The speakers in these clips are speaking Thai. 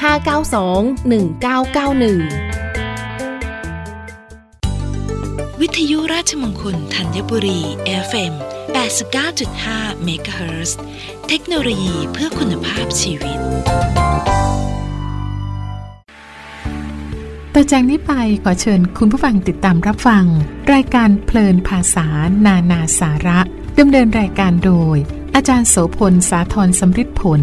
592 1991 วิทยุราชมงคลธัญบุรี FM 89.5 MHz เทคโนโลยีเพื่อคุณภาพชีวิต ต่อจากนี้ไปขอเชิญคุณผู้ฟังติดตามรับฟัง รายการเพลินภาษานานาสาระดำเนินรายการโดย อาจารย์โสพลสาธรสำริดผล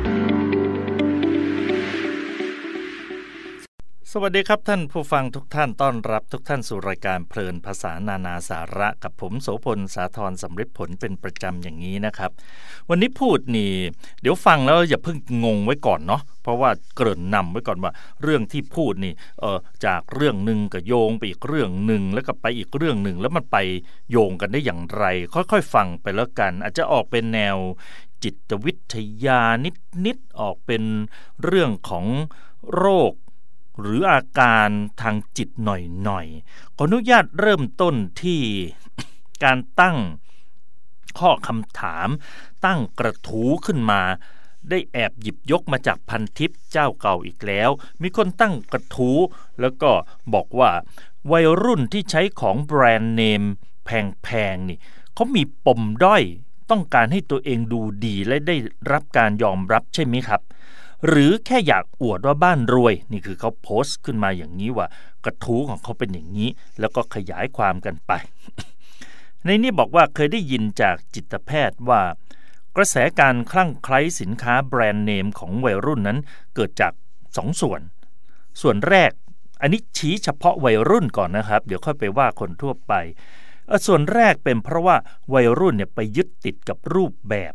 สวัสดีครับท่านผู้ฟังทุกท่านต้อนรับทุกท่านสู่รายการเพลินภาษานานาสาระกับผมโสพลสาธรสำริดผลเป็นประจำอย่างนี้นะครับ วันนี้พูดนี่ เดี๋ยวฟังแล้วอย่าเพิ่งงงไว้ก่อนเนาะเพราะว่าเกริ่นนำไว้ก่อนว่า เรื่องที่พูดนี่เออจากเรื่องหนึ่งก็โยงไปอีกเรื่องหนึ่งแล้วก็ไปอีกเรื่องหนึ่งแล้วมันไปโยงกันได้อย่างไร ค่อยๆฟังไปแล้วกัน อาจจะออกเป็นแนวจิตวิทยานิดๆออกเป็นเรื่องของโรค หรืออาการทางจิตหน่อยๆขออนุญาตเริ่มต้นที่การตั้งข้อคำถาม ตั้งกระทู้ขึ้นมา ได้แอบหยิบยกมาจากพันทิปเจ้าเก่าอีกแล้ว มีคนตั้งกระทู้แล้วก็บอกว่าวัยรุ่นที่ใช้ของแบรนด์เนมแพงๆนี่เขามีปมด้อย ต้องการให้ตัวเองดูดีและได้รับการยอมรับใช่ไหมครับ หรือแค่อยากอวดว่าบ้านรวย นี่คือเขาโพสต์ขึ้นมาอย่างนี้ว่ากระทู้ของเขาเป็นอย่างนี้ แล้วก็ขยายความกันไป ในนี้บอกว่าเคยได้ยินจากจิตแพทย์ว่า กระแสการคลั่งไคล้สินค้าแบรนด์เนมของวัยรุ่นนั้นเกิดจากสองส่วน ส่วนแรกอันนี้ชี้เฉพาะวัยรุ่นก่อนนะครับ เดี๋ยวค่อยไปว่าคนทั่วไป ส่วนแรกเป็นเพราะว่าวัยรุ่นเนี่ยไปยึดติดกับรูปแบบ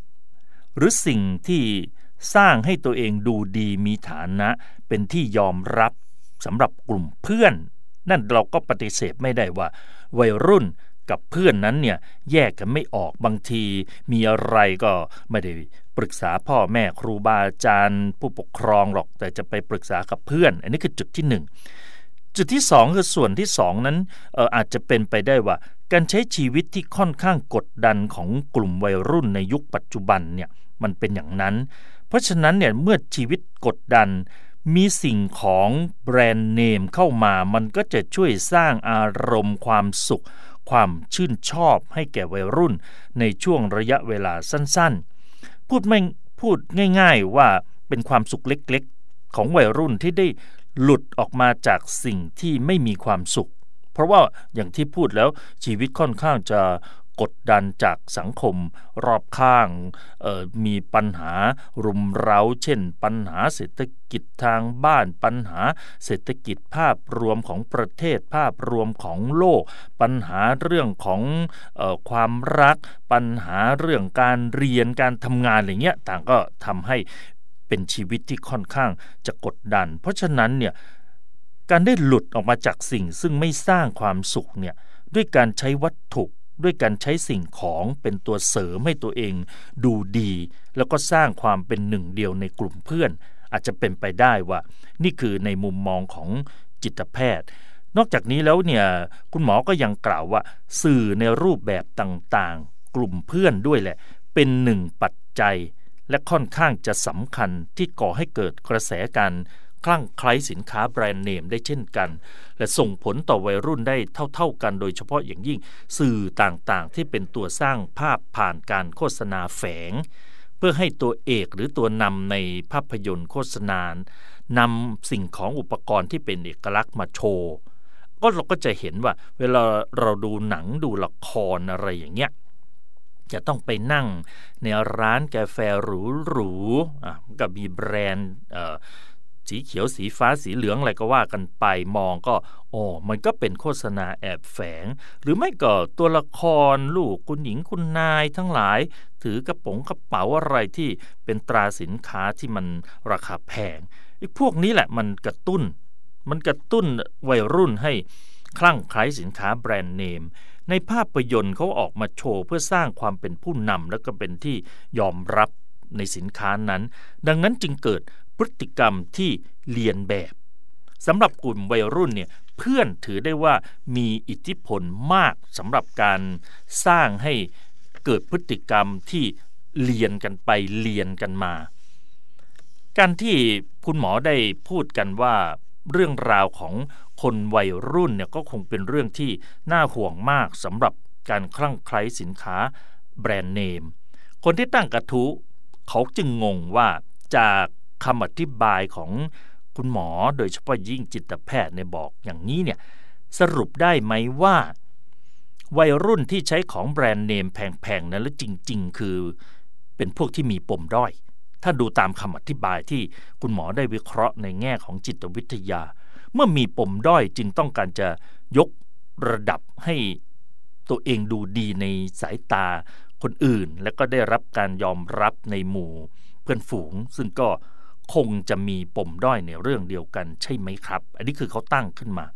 หรือสิ่งที่ สร้างให้ตัวเองดูดีมีฐานะ เป็นที่ยอมรับสำหรับกลุ่มเพื่อน นั่นเราก็ปฏิเสธไม่ได้ว่า วัยรุ่นกับเพื่อนนั้นเนี่ยแยกกันไม่ออกบางที มีอะไรก็ไม่ได้ปรึกษาพ่อแม่ครูบาอาจารย์ ผู้ปกครองหรอกแต่จะไปปรึกษากับเพื่อน อันนี้คือจุดที่หนึ่งจุดที่สองคือส่วนที่สองนั้นอออาจจะเป็นไปได้ว่า การใช้ชีวิตที่ค่อนข้างกดดันของกลุ่มวัยรุ่นในยุคปัจจุบันเนี่ยมันเป็นอย่างนั้น เพราะฉะนั้นเนี่ยเมื่อชีวิตกดดัน มีสิ่งของแบรนด์เนมเข้ามา มันก็จะช่วยสร้างอารมณ์ความสุข ความชื่นชอบให้แก่วัยรุ่น ในช่วงระยะเวลาสั้นๆ พูดไม่พูดง่ายๆว่าเป็นความสุขเล็กๆ ของวัยรุ่นที่ได้หลุดออกมาจากสิ่งที่ไม่มีความสุข เพราะว่าอย่างที่พูดแล้วชีวิตค่อนข้างจะ กดดันจากสังคมรอบข้างมีปัญหารุมเร้า เช่น ปัญหาเศรษฐกิจทางบ้านปัญหาเศรษฐกิจภาพรวมของประเทศภาพรวมของโลก ปัญหาเรื่องของออความรัก ปัญหาเรื่องการเรียนการทำงานอะไรเงี้ยต่างก็ทำให้เป็นชีวิตที่ค่อนข้างจะกดดัน เพราะฉะนั้นเนี่ยการได้หลุดออกมาจากสิ่งซึ่งไม่สร้างความสุขเนี่ยด้วยการใช้วัตถุ ด้วยการใช้สิ่งของเป็นตัวเสริมให้ตัวเอง ดูดี แล้วก็สร้างความเป็นหนึ่งเดียวในกลุ่มเพื่อน อาจจะเป็นไปได้ว่า นี่คือในมุมมองของจิตแพทย์ นอกจากนี้แล้วเนี่ยคุณหมอก็ยังกล่าวว่า สื่อในรูปแบบต่างๆ กลุ่มเพื่อนด้วยแหละ เป็นหนึ่งปัจจัย และค่อนข้างจะสำคัญที่ก่อให้เกิดกระแสการ คลั่งไคล้สินค้าแบรนด์เนมได้เช่นกัน และส่งผลต่อวัยรุ่นได้เท่า ๆกัน โดยเฉพาะอย่างยิ่งสื่อต่างๆ ที่เป็นตัวสร้างภาพผ่านการโฆษณาแฝง เพื่อให้ตัวเอกหรือตัวนำในภาพยนตร์โฆษณานำสิ่งของอุปกรณ์ที่เป็นเอกลักษณ์มาโชว์ก็เราก็จะเห็นว่า เวลาเราดูหนังดูละครอะไรอย่างเงี้ยจะต้องไปนั่งในร้านกาแฟหรูๆอะก็มีแบรนด์ สีเขียวสีฟ้าสีเหลืองอะไรก็ว่ากันไปมองก็โอ้มันก็เป็นโฆษณาแอบแฝง หรือไม่ก็ตัวละครลูกคุณหญิงคุณนายทั้งหลาย ถือกระป๋องกระเป๋าอะไรที่เป็นตราสินค้าที่มันราคาแพงไอ้พวกนี้แหละมันกระตุ้น มันกระตุ้นวัยรุ่นให้คลั่งไคล้สินค้าแบรนด์เนม ในภาพยนตร์เขาออกมาโชว์เพื่อสร้างความเป็นผู้นำแล้วก็เป็นที่ยอมรับในสินค้านั้น ดังนั้นจึงเกิด พฤติกรรมที่เลียนแบบสำหรับกลุ่มวัยรุ่นเนี่ยเพื่อนถือได้ว่ามีอิทธิพลมากสำหรับการสร้างให้เกิดพฤติกรรมที่เลียนกันไปเลียนกันมา การที่คุณหมอได้พูดกันว่าเรื่องราวของคนวัยรุ่นเนี่ยก็คงเป็นเรื่องที่น่าห่วงมากสำหรับการคลั่งไคล้สินค้าแบรนด์เนม คนที่ตั้งกระทู้เขาจึงงงว่าจาก คำอธิบายของคุณหมอโดยเฉพาะยิ่งจิตแพทย์ในบอกอย่างนี้เนี่ยสรุปได้ไหมว่า วัยรุ่นที่ใช้ของแบรนด์เนมแพงๆนั้นแล้วจริง ๆ คือเป็นพวกที่มีปมด้อย ถ้าดูตามคำอธิบายที่คุณหมอได้วิเคราะห์ในแง่ของจิตวิทยา เมื่อมีปมด้อยจึงต้องการจะยกระดับให้ตัวเองดูดีในสายตาคนอื่น และก็ได้รับการยอมรับในหมู่เพื่อนฝูง ซึ่งก็ คงจะมีปมด้อยในเรื่องเดียวกันใช่ไหมครับ อันนี้คือเขาตั้งขึ้นมา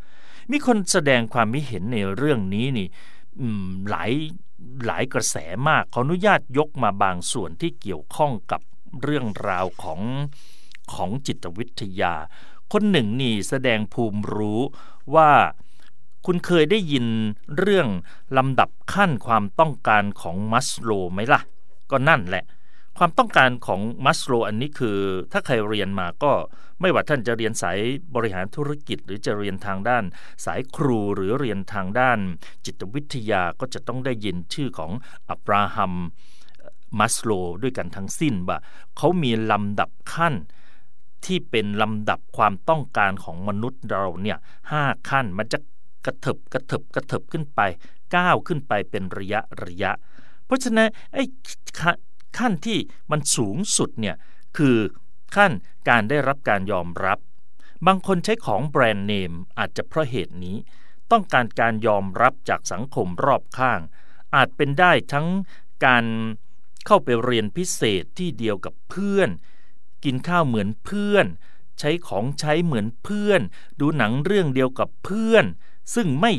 มีคนแสดงความมิเห็นในเรื่องนี้นี่หลายหลายกระแสมากขออนุญาตยกมาบางส่วนที่เกี่ยวข้องกับเรื่องราวของของจิตวิทยา คนหนึ่งนี่แสดงภูมิรู้ว่าคุณเคยได้ยินเรื่องลำดับขั้นความต้องการของมัสโลไหมล่ะ ก็นั่นแหละ ความต้องการของมัสโลอันนี้คือ ถ้าใครเรียนมาก็ไม่ว่าท่านจะเรียนสายบริหารธุรกิจ หรือจะเรียนทางด้าน สายครูหรือเรียนทางด้าน จิตวิทยาก็จะต้องได้ยินชื่อของอับราฮัมมัสโลด้วยกันทั้งสิ้นว่าเขามีลำดับขั้นที่เป็นลำดับความต้องการของมนุษย์เราเนี่ยห้าขั้นมันจะกระเถิบกระเถิบกระเถิบขึ้นไปก้าวขึ้นไปเป็นระยะระยะ เพราะฉะนั้นไอ้ ขั้นที่มันสูงสุดเนี่ยคือขั้นการได้รับการยอมรับ บางคนใช้ของแบรนด์เนมอาจจะเพราะเหตุนี้ ต้องการการยอมรับจากสังคมรอบข้าง อาจเป็นได้ทั้งการเข้าไปเรียนพิเศษที่เดียวกับเพื่อน กินข้าวเหมือนเพื่อน ใช้ของใช้เหมือนเพื่อน ดูหนังเรื่องเดียวกับเพื่อน ซึ่งไม่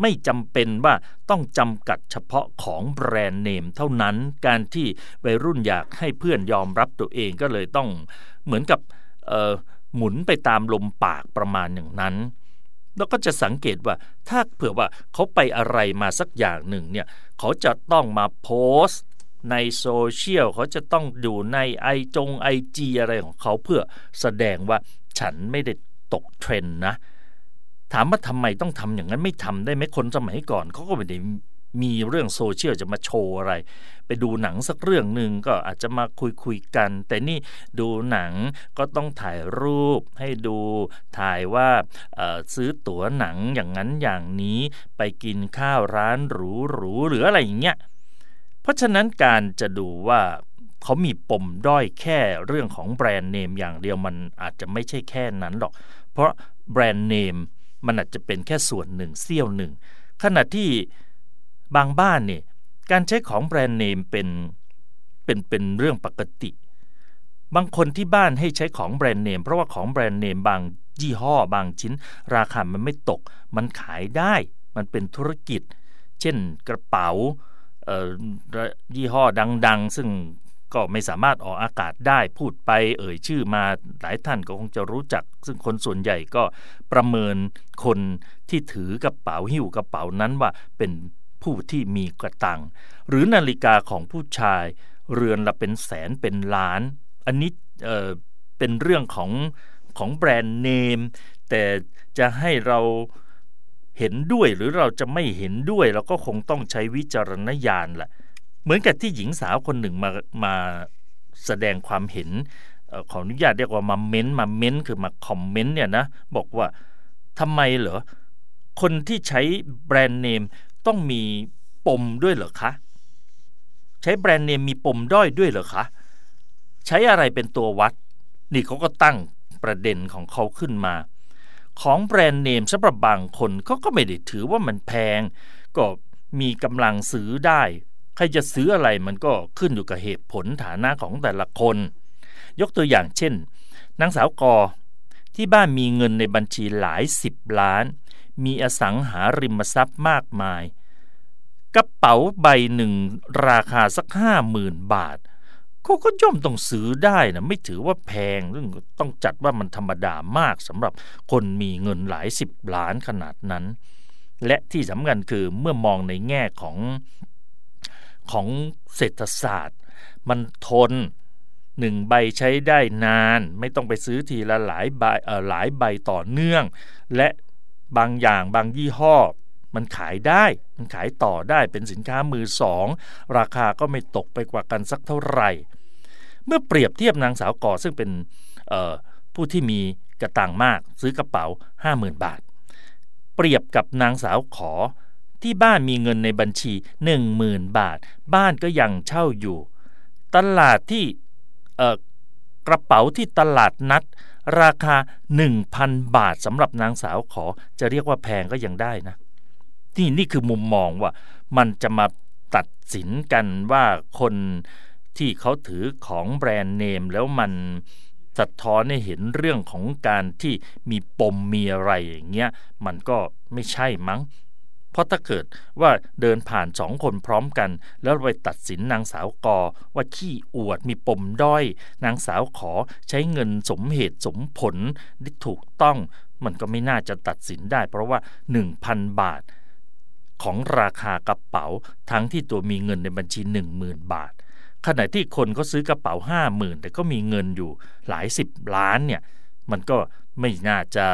ไม่จำเป็นว่าต้องจำกัดเฉพาะของแบรนด์เนมเท่านั้น การที่วัยรุ่นอยากให้เพื่อนยอมรับตัวเองก็เลยต้องเหมือนกับหมุนไปตามลมปากประมาณอย่างนั้น แล้วก็จะสังเกตว่าถ้าเผื่อว่าเขาไปอะไรมาสักอย่างหนึ่งเนี่ยเขาจะต้องมาโพสต์ในโซเชียลเขาจะต้องอยู่ในไอจงไอจีอะไรของเขาเพื่อแสดงว่าฉันไม่ได้ตกเทรนด์นะ ถามว่าทำไมต้องทำอย่างนั้นไม่ทำได้ไหมคนสมัยก่อนเขาก็ไม่ได้มีเรื่องโซเชียลจะมาโชว์อะไร ไปดูหนังสักเรื่องหนึ่งก็อาจจะมาคุยคุยกัน แต่นี่ดูหนังก็ต้องถ่ายรูปให้ดูถ่ายว่าซื้อตั๋วหนังอย่างนั้นอย่างนี้ไปกินข้าวร้านหรูหรูหรืออะไรอย่างเงี้ยเพราะฉะนั้นการจะดูว่าเขามีปมด้อยแค่เรื่องของแบรนด์เนมอย่างเดียวมันอาจจะไม่ใช่แค่นั้นหรอก เพราะแบรนด์เนม มันอาจจะเป็นแค่ส่วนหนึ่งเสี้ยวหนึ่ง ขณะที่บางบ้านเนี่ยการใช้ของแบรนด์เนมเป็นเป็นเป็นเรื่องปกติ บางคนที่บ้านให้ใช้ของแบรนด์เนม เพราะว่าของแบรนด์เนมบางยี่ห้อบางชิ้น ราคามันไม่ตก มันขายได้ มันเป็นธุรกิจ เช่นกระเป๋ายี่ห้อดัง ๆ ซึ่ง ก็ไม่สามารถออกอากาศได้พูดไปเอ่ยชื่อมาหลายท่านก็คงจะรู้จัก ซึ่งคนส่วนใหญ่ก็ประเมินคนที่ถือกระเป๋าหิ้วกระเป๋านั้นว่าเป็นผู้ที่มีกระตัง หรือนาฬิกาของผู้ชาย เรือนละเป็นแสนเป็นล้าน อันนี้เเป็นเรื่องของของแบรนด์เนม แต่จะให้เราเห็นด้วยหรือเราจะไม่เห็นด้วยเราก็คงต้องใช้วิจารณญาณแหละ เหมือนกับที่หญิงสาวคนหนึ่งมามาแสดงความเห็นขออนุญาตเรียกว่ามาเม้นมาเม้นคือมาคอมเมนต์เนี่ยนะบอกว่าทำไมเหรอคนที่ใช้แบรนด์เนมต้องมีปมด้วยเหรอคะใช้แบรนด์เนมมีปมด้อยด้วยเหรอคะใช้อะไรเป็นตัววัด นี่เขาก็ตั้งประเด็นของเขาขึ้นมา ของแบรนด์เนมสำหรับบางคนเขาก็ไม่ได้ถือว่ามันแพง ก็มีกำลังซื้อได้ ใครจะซื้ออะไรมันก็ขึ้นอยู่กับเหตุผลฐานะของแต่ละคน ยกตัวอย่างเช่น นางสาวกอที่บ้านมีเงินในบัญชีหลายสิบล้าน มีอสังหาริมทรัพย์มากมาย กระเป๋าใบหนึ่งราคาสักห้าหมื่นบาทเขาก็ย่อมต้องซื้อได้นะไม่ถือว่าแพงซึ่งต้องจัดว่ามันธรรมดามากสำหรับคนมีเงินหลายสิบล้านขนาดนั้น และที่สำคัญคือเมื่อมองในแง่ของ ของเศรษฐศาสตร์ มันทนหนึ่งใบใช้ได้นาน ไม่ต้องไปซื้อทีละหลายใบเอ่อหลายใบต่อเนื่อง และบางอย่างบางยี่ห้อ มันขายได้ มันขายต่อได้เป็นสินค้ามือสอง ราคาก็ไม่ตกไปกว่ากันสักเท่าไหร่ เมื่อเปรียบเทียบนางสาวก่อซึ่งเป็นผู้ที่มีกระตังมากซื้อกระเป๋า 50,000 บาท เปรียบกับนางสาวขอ ที่บ้านมีเงินในบัญชี 10,000 บาท บ้านก็ยังเช่าอยู่ ตลาดที่กระเป๋าที่ตลาดนัด ราคา 1,000 บาทสำหรับนางสาวขอจะเรียกว่าแพงก็ยังได้นะนี่นี่คือมุมมองว่ามันจะมาตัดสินกันว่าคนที่เขาถือของแบรนด์เนมแล้วมันสะท้อนให้เห็นเรื่องของการที่มีปมมีอะไรอย่างเงี้ยมันก็ไม่ใช่มั้ง เพราะถ้าเกิดว่าเดินผ่านสองคนพร้อมกัน แล้วไปตัดสินนางสาวกอว่าขี้อวดมีปมด้อย นางสาวขอใช้เงินสมเหตุสมผลที่ถูกต้อง มันก็ไม่น่าจะตัดสินได้ เพราะว่า 1,000 บาท ของราคากระเป๋าทั้งที่ตัวมีเงินในบัญชี 10,000 บาท ขณะที่คนเขาซื้อกระเป๋าห้าหมื่นแต่ก็มีเงินอยู่หลายสิบล้านเนี่ยมันก็ ไม่น่าจะ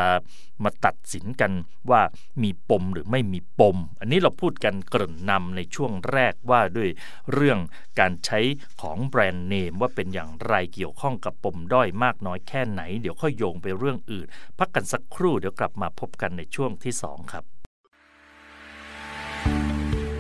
มาตัดสินกันว่ามีปมหรือไม่มีปม อันนี้เราพูดกันเกริ่นนำในช่วงแรกว่าด้วยเรื่องการใช้ของแบรนด์เนมว่าเป็นอย่างไรเกี่ยวข้องกับปมด้อยมากน้อยแค่ไหน เดี๋ยวค่อยโยงไปเรื่องอื่น พักกันสักครู่เดี๋ยวกลับมาพบกันในช่วงที่ 2 ครับ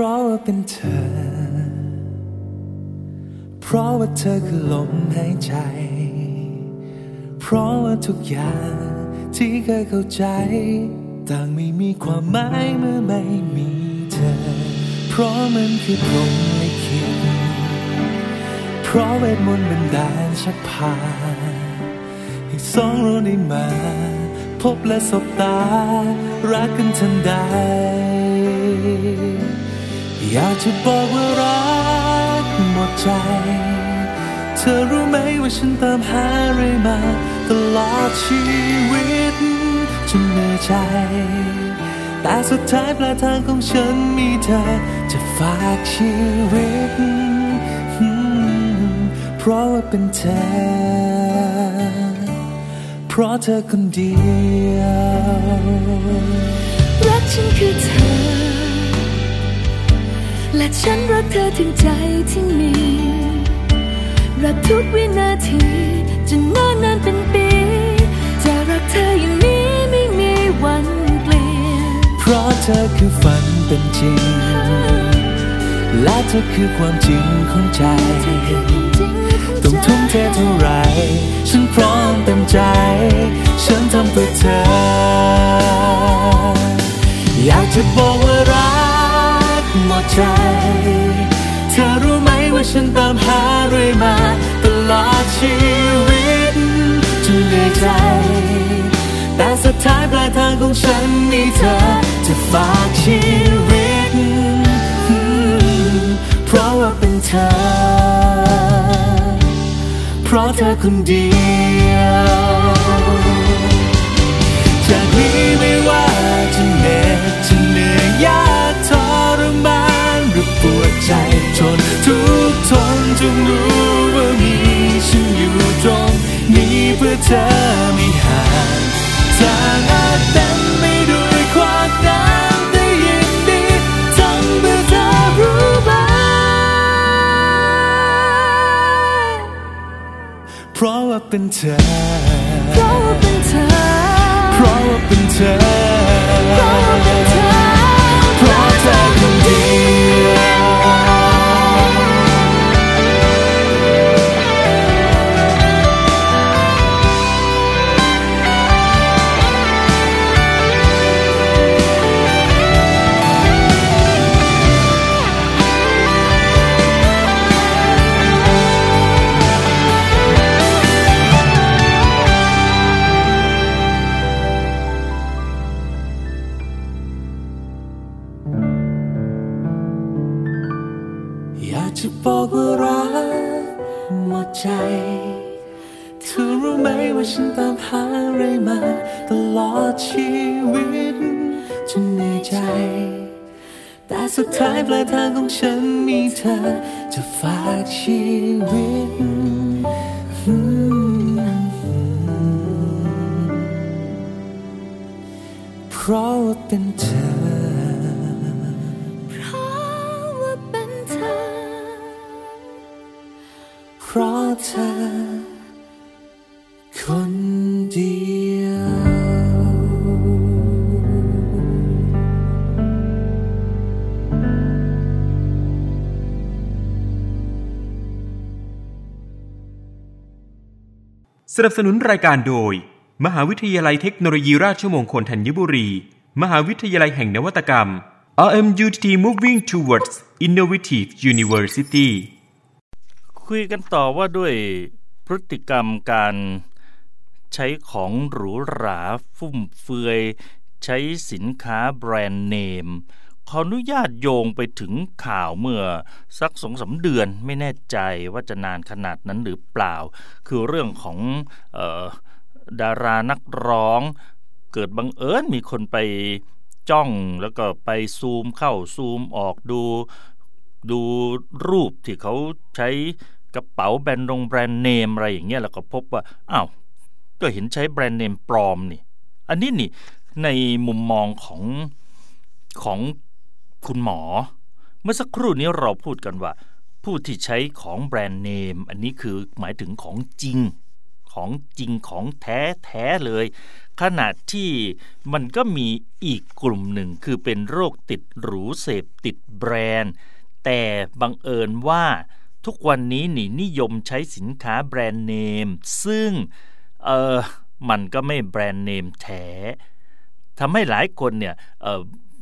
ราะว่าเป็นเธอ เพราะว่าเธอคือลมหายใจ เพราะว่าทุกอย่างที่เคยเข้าใจ ต่างไม่มีความหมายเมื่อไม่มีเธอ เพราะมันคือพรหมลิขิตเพราะเวทมนต์บันดาลชักพาให้สองเราได้มา พบและสบตา รักกันทันใด อยากจะบอกว่ารักหมดใจ เธอรู้ไหมว่าฉันตามหาอะไรมาตลอดชีวิตจนเหนื่อยใจ แต่สุดท้ายปลายทางของฉันมีเธอจะฝากชีวิต เพราะว่าเป็นเธอ เพราะเธอคนเดียว รักฉันคือเธอ และฉันรักเธอถึงใจที่มี รักทุกวินาทีจะนานนานเป็นปี จะรักเธออย่างนี้ไม่มีวันเปลี่ยน เพราะเธอคือฝันเป็นจริง และเธอคือความจริงของใจ ต้องทุ่มเทเท่าไรฉันพร้อมเต็มใจ ฉันทำเพื่อเธอ อยากจะบอกว่ารัก หมดใจ เธอรู้ไหมว่าฉันตามหาเรื่อยมา ตลอดชีวิตจนเหนื่อยใจ แต่สุดท้ายปลายทางของฉันมีเธอ จะฝากชีวิต เพราะว่าเป็นเธอ เพราะเธอคนเดียวจากนี้ไม่ว่าจะเหน็ดจะเหนื่อยยาก หรือปวดใจทนทุกทนจงรู้ว่ามีฉันอยู่ตรงนี้เพื่อเธอไม่ห่างทางอาจเต็มไม่ด้วยความน้ำแต่ยินดีทำเพื่อเธอรู้ไหมเพราะว่าเป็นเธอ เพราะว่าเป็นเธอ เพราะว่าเป็นเธอเพราะว่าเป็นเธอ สนับสนุนรายการโดย มหาวิทยาลัยเทคโนโลยีราชมงคลธัญบุรี มหาวิทยาลัยแห่งนวัตกรรม RMUTT Moving Towards Innovative University คุยกันต่อว่าด้วยพฤติกรรมการใช้ของหรูหราฟุ่มเฟือย ใช้สินค้าแบรนด์เนม ขออนุญาตโยงไปถึงข่าวเมื่อสักสองสาเดือนไม่แน่ใจว่าจะนานขนาดนั้นหรือเปล่า คือเรื่องของออดารานักร้องเกิดบังเอิญมีคนไปจ้องแล้วก็ไปซูมเข้าซูมออกดูดูรูปที่เขาใช้กระเป๋าแบรนด์รงแบรนด์เนมอะไรอย่างเงี้ยแล้วก็พบว่าอ้าวก็เห็นใช้แบรนด์เนมปลอมนี่ อันนี้นี่ในมุมมองของของ คุณหมอ เมื่อสักครู่นี้เราพูดกันว่า ผู้ที่ใช้ของแบรนด์เนม อันนี้คือหมายถึงของจริงของจริงของแท้แท้เลย ขณะที่มันก็มีอีกกลุ่มหนึ่งคือเป็นโรคติดหรูเสพติดแบรนด์ แต่บังเอิญว่าทุกวันนี้นี่นิยมใช้สินค้าแบรนด์เนม ซึ่งเออมันก็ไม่แบรนด์เนมแท้ทำให้หลายคนเนี่ยเ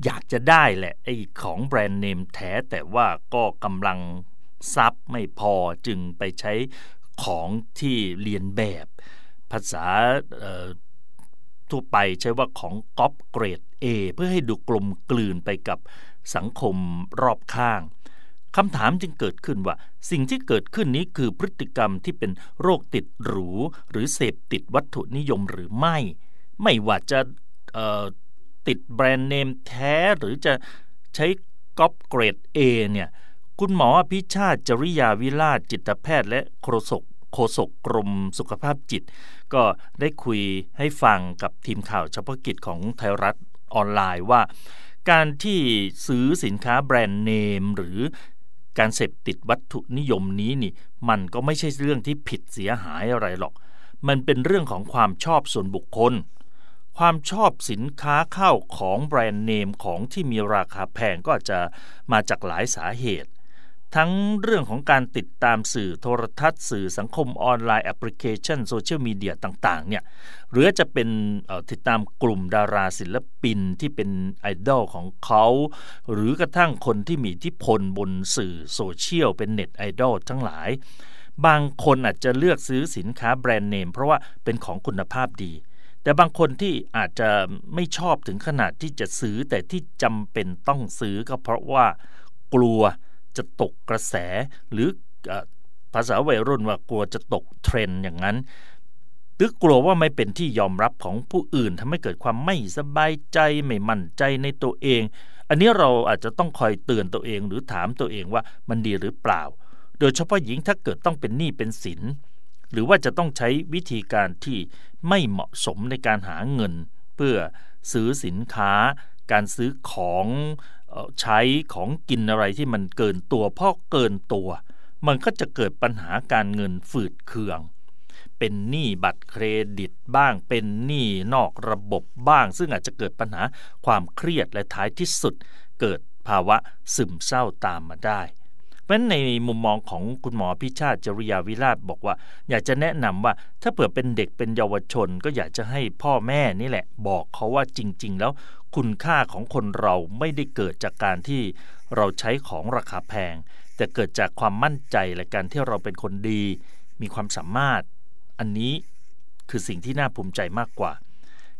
อยากจะได้แหละไอ้ของแบรนด์เนมแท้แต่ว่าก็กำลังทรัพย์ไม่พอจึงไปใช้ของที่เลียนแบบ ภาษาทั่วไปใช้ว่าของก๊อปเกรด A เพื่อให้ดูกลมกลืนไปกับสังคมรอบข้างคำถามจึงเกิดขึ้นว่า สิ่งที่เกิดขึ้นนี้คือพฤติกรรมที่เป็นโรคติดหรู หรือเสพติดวัตถุนิยมหรือไม่ ไม่ว่าจะ ติดแบรนด์เนมแท้หรือจะใช้ก๊อปเกรด A เนี่ยคุณหมออภิชาติจริยาวิราชจิตแพทย์และโฆษกโฆษกกรมสุขภาพจิต ก็ได้คุยให้ฟังกับทีมข่าวเฉพาะกิจของไทยรัฐออนไลน์ว่า การที่ซื้อสินค้าแบรนด์เนมหรือการเสพติดวัตถุนิยมนี้นี่ มันก็ไม่ใช่เรื่องที่ผิดเสียหายอะไรหรอก มันเป็นเรื่องของความชอบส่วนบุคคล ความชอบสินค้าข้าวของแบรนด์เนมของที่มีราคาแพงก็อาจจะมาจากหลายสาเหตุ ทั้งเรื่องของการติดตามสื่อโทรทัศน์ สื่อสังคมออนไลน์แอปพลิเคชันโซเชียลมีเดียต่างๆเนี่ยหรือจะเป็นติดตามกลุ่มดาราศิลปินที่เป็นไอดอลของเขา หรือกระทั่งคนที่มีอิทธิพลบนสื่อโซเชียลเป็นเน็ตไอดอลทั้งหลาย บางคนอาจจะเลือกซื้อสินค้าแบรนด์เนมเพราะว่าเป็นของคุณภาพดี แต่บางคนที่อาจจะไม่ชอบถึงขนาดที่จะซื้อแต่ที่จำเป็นต้องซื้อก็เพราะว่ากลัวจะตกกระแส หรือภาษาวัยรุ่นว่ากลัวจะตกเทรนด์อย่างนั้นหรือกลัวว่าไม่เป็นที่ยอมรับของผู้อื่นทำให้เกิดความไม่สบายใจไม่มั่นใจในตัวเอง อันนี้เราอาจจะต้องคอยเตือนตัวเองหรือถามตัวเองว่ามันดีหรือเปล่า โดยเฉพาะหญิงถ้าเกิดต้องเป็นหนี้เป็นสิน หรือว่าจะต้องใช้วิธีการที่ไม่เหมาะสมในการหาเงิน เพื่อซื้อสินค้า การซื้อของใช้ของกินอะไรที่มันเกินตัวเพราะเกินตัว มันก็จะเกิดปัญหาการเงินฝืดเคือง เป็นหนี้บัตรเครดิตบ้าง เป็นหนี้นอกระบบบ้าง ซึ่งอาจจะเกิดปัญหาความเครียดและท้ายที่สุด เกิดภาวะซึมเศร้าตามมาได้ เพราะฉะนั้นในมุมมองของคุณหมอพิชาติจริยาวิราชบอกว่า อยากจะแนะนำว่าถ้าเผื่อเป็นเด็กเป็นเยาวชน ก็อยากจะให้พ่อแม่นี่แหละ บอกเขาว่าจริง ๆ แล้วคุณค่าของคนเราไม่ได้เกิดจากการที่เราใช้ของราคาแพง แต่เกิดจากความมั่นใจและการที่เราเป็นคนดี มีความสามารถ อันนี้คือสิ่งที่น่าภูมิใจมากกว่า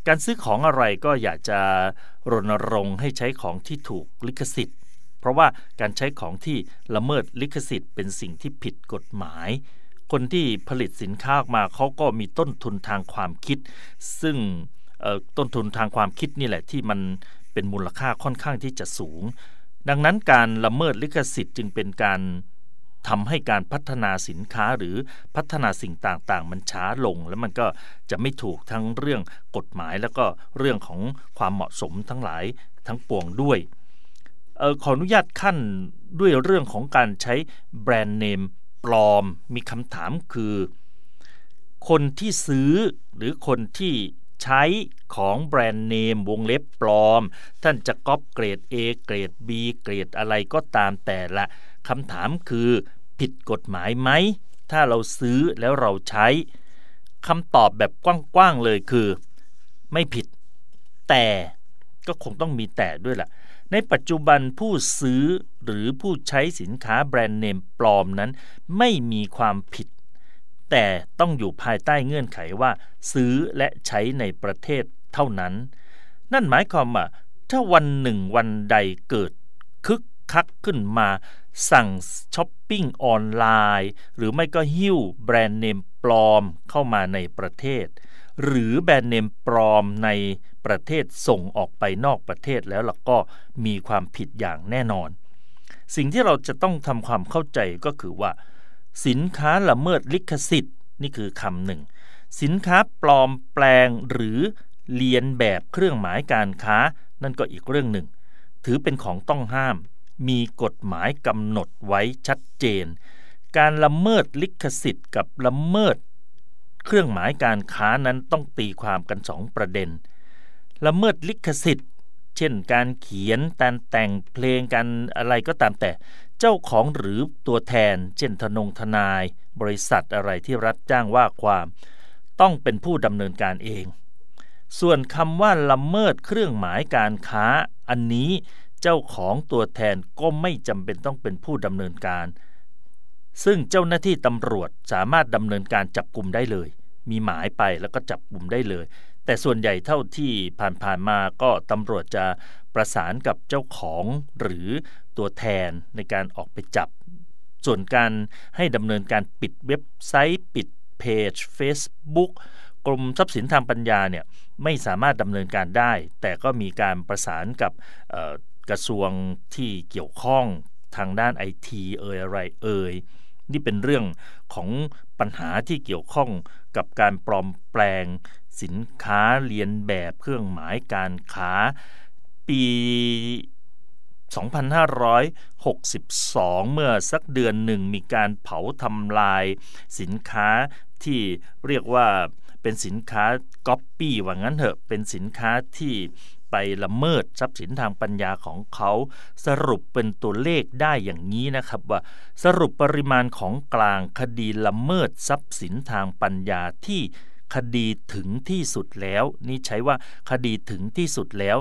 การซื้อของอะไรก็อยากจะรณรงค์ให้ใช้ของที่ถูกลิขสิทธิ์ เพราะว่าการใช้ของที่ละเมิดลิขสิทธิ์เป็นสิ่งที่ผิดกฎหมาย คนที่ผลิตสินค้าออกมาเขาก็มีต้นทุนทางความคิด ซึ่งต้นทุนทางความคิดนี่แหละที่มันเป็นมูลค่าค่อนข้างที่จะสูง ดังนั้นการละเมิดลิขสิทธิ์จึงเป็นการทำให้การพัฒนาสินค้าหรือพัฒนาสิ่งต่างๆ มันช้าลง แล้วมันก็จะไม่ถูกทั้งเรื่องกฎหมาย แล้วก็เรื่องของความเหมาะสมทั้งหลายทั้งปวงด้วย ออขออนุญาตขั้นด้วยเรื่องของการใช้แบรนด์เนมปลอม มีคำถามคือ คนที่ซื้อหรือคนที่ใช้ของแบรนด์เนมวงเล็บปลอม ท่านจะก๊อปเกรด A เกรด B เกรดอะไรก็ตามแต่ละคำถามคือผิดกฎหมายไหม ถ้าเราซื้อแล้วเราใช้คำตอบแบบกว้างๆเลยคือ ไม่ผิด แต่ก็คงต้องมีแต่ด้วยละ่ะ ในปัจจุบันผู้ซื้อหรือผู้ใช้สินค้าแบรนด์เนมปลอมนั้น ไม่มีความผิด แต่ต้องอยู่ภายใต้เงื่อนไขว่า ซื้อและใช้ในประเทศเท่านั้น นั่นหมายความว่าถ้าวันหนึ่งวันใดเกิดคึกคักขึ้นมา สั่งช้อปปิ้งออนไลน์ หรือไม่ก็หิ้วแบรนด์เนมปลอมเข้ามาในประเทศ หรือแบรนด์เนมปลอมในประเทศส่งออกไปนอกประเทศแล้วล่ะก็มีความผิดอย่างแน่นอน สิ่งที่เราจะต้องทำความเข้าใจก็คือว่า สินค้าละเมิดลิขสิทธิ์นี่คือคำหนึ่ง สินค้าปลอมแปลงหรือเลียนแบบเครื่องหมายการค้า นั่นก็อีกเรื่องหนึ่ง ถือเป็นของต้องห้าม มีกฎหมายกำหนดไว้ชัดเจน การละเมิดลิขสิทธิ์กับละเมิด เครื่องหมายการค้านั้นต้องตีความกันสองประเด็น ละเมิดลิขสิทธิ์ เช่นการเขียนการแต่งเพลงกันอะไรก็ตามแต่ เจ้าของหรือตัวแทน เช่นทนงทนาย บริษัทอะไรที่รัฐจ้างว่าความ ต้องเป็นผู้ดำเนินการเอง ส่วนคำว่าละเมิดเครื่องหมายการค้า อันนี้เจ้าของตัวแทนก็ไม่จำเป็นต้องเป็นผู้ดำเนินการ ซึ่งเจ้าหน้าที่ตำรวจสามารถดำเนินการจับกลุ่มได้เลย มีหมายไปแล้วก็จับกลุ่มได้เลย แต่ส่วนใหญ่เท่าที่ผ่านๆมาก็ตำรวจจะประสานกับเจ้าของหรือตัวแทนในการออกไปจับ ส่วนการให้ดำเนินการปิดเว็บไซต์ ปิดเพจ Facebook กรมทรัพย์สินทางปัญญาเนี่ยไม่สามารถดำเนินการได้ แต่ก็มีการประสานกับกระทรวงที่เกี่ยวข้องทางด้านไอทีเอ่ยอะไรเอ่ย นี่เป็นเรื่องของปัญหาที่เกี่ยวข้องกับการปลอมแปลง สินค้าเรียนแบบเครื่องหมายการค้า ปี 2562 เมื่อสักเดือนหนึ่งมีการเผาทำลายสินค้าที่เรียกว่าเป็นสินค้าก๊อปปี้ว่างั้นเถอะเป็นสินค้าที่ ไปละเมิดทรัพย์สินทางปัญญาของเขาสรุปเป็นตัวเลขได้อย่างนี้นะครับว่า สรุปปริมาณของกลางคดีละเมิดทรัพย์สินทางปัญญาที่คดีถึงที่สุดแล้ว นี่ใช้ว่าคดีถึงที่สุดแล้ว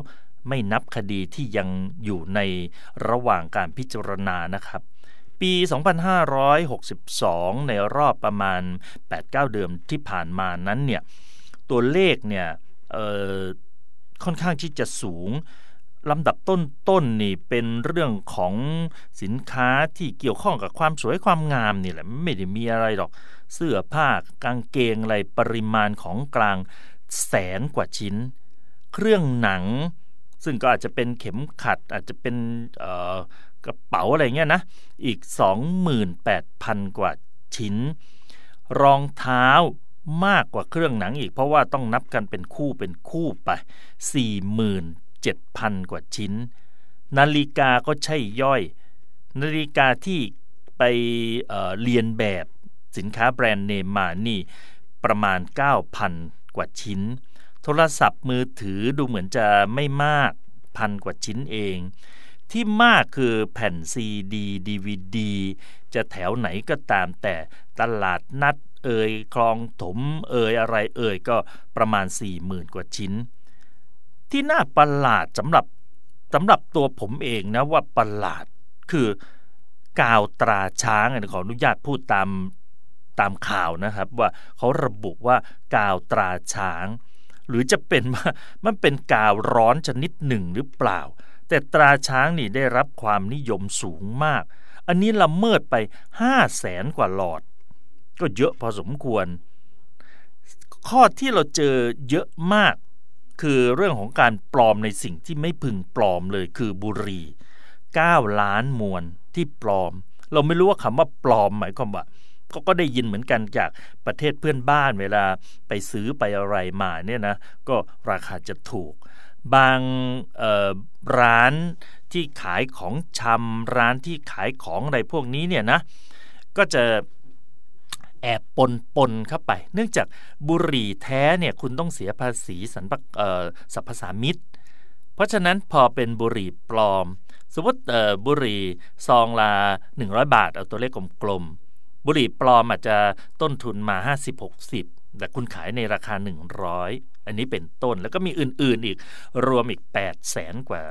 ไม่นับคดีที่ยังอยู่ในระหว่างการพิจารณานะครับปี 2562 ในรอบประมาณ 8-9 เดือนที่ผ่านมานั้นเนี่ยตัวเลขเนี่ย ค่อนข้างที่จะสูงลำดับต้นๆนนี่เป็นเรื่องของสินค้าที่เกี่ยวข้องกับความสวยความงามนี่แหละไม่ได้มีอะไรหรอก เสื้อผ้ากางเกงอะไรปริมาณของกลางแสนกว่าชิ้น เครื่องหนัง ซึ่งก็อาจจะเป็นเข็มขัดอาจจะเป็นกระเป๋าอะไรเงี้ยนะ อีก 28,000 กว่าชิ้น รองเท้า มากกว่าเครื่องหนังอีก เพราะว่าต้องนับกันเป็นคู่เป็นคู่ไป 47,000 กว่าชิ้น นาฬิกาก็ใช่ย่อย นาฬิกาที่ไปเเรียนแบบสินค้าแบรนด์เนมมานี่ประมาณ 9,000 กว่าชิ้น โทรศัพท์มือถือดูเหมือนจะไม่มากพันกว่าชิ้นเอง ที่มากคือแผ่นซีดีดีวีดีจะแถวไหนก็ตามแต่ตลาดนัด เอ่ยคลองถมเอ่ยอะไรเอ่ยก็ประมาณ 40,000 กว่าชิ้น ที่น่าประหลาดสำหรับสำหรับตัวผมเองนะว่าประหลาดคือกาวตราช้างขออนุญาตพูดตามตามข่าวนะครับ ว่าเขาระบุว่ากาวตราช้าง หรือจะเป็นว่ามันเป็นกาวร้อนชนิดหนึ่งหรือเปล่า แต่ตราช้างนี่ได้รับความนิยมสูงมาก อันนี้ละเมิดไป5 0 0แสนกว่าหลอด ก็เยอะพอสมควร ข้อที่เราเจอเยอะมาก คือเรื่องของการปลอมในสิ่งที่ไม่พึงปลอมเลยคือบุหรี่9ล้านมวนที่ปลอม เราไม่รู้ว่าคำว่าปลอมหมายความว่าก็ก็ได้ยินเหมือนกันจากประเทศเพื่อนบ้านเวลาไปซื้อไปอะไรมาเนี่ยนะก็ราคาจะถูก บางร้านที่ขายของชำร้านที่ขายของอะไรพวกนี้เนี่ยนะก็จะ แอบปนปนเข้าไป เนื่องจากบุหรี่แท้เนี่ยคุณต้องเสียภาษีสรรพสรรพสามิตเพราะฉะนั้นพอเป็นบุหรี่ปลอม สมมติบุหรี่ซองละ100 บาท เอาตัวเลขกลมๆบุหรี่ปลอมอาจจะต้นทุนมา 50-60 แต่คุณขายในราคา 100 อันนี้เป็นต้นแล้วก็มีอื่นๆอีกรวมอีก 8 0 0แสนกว่า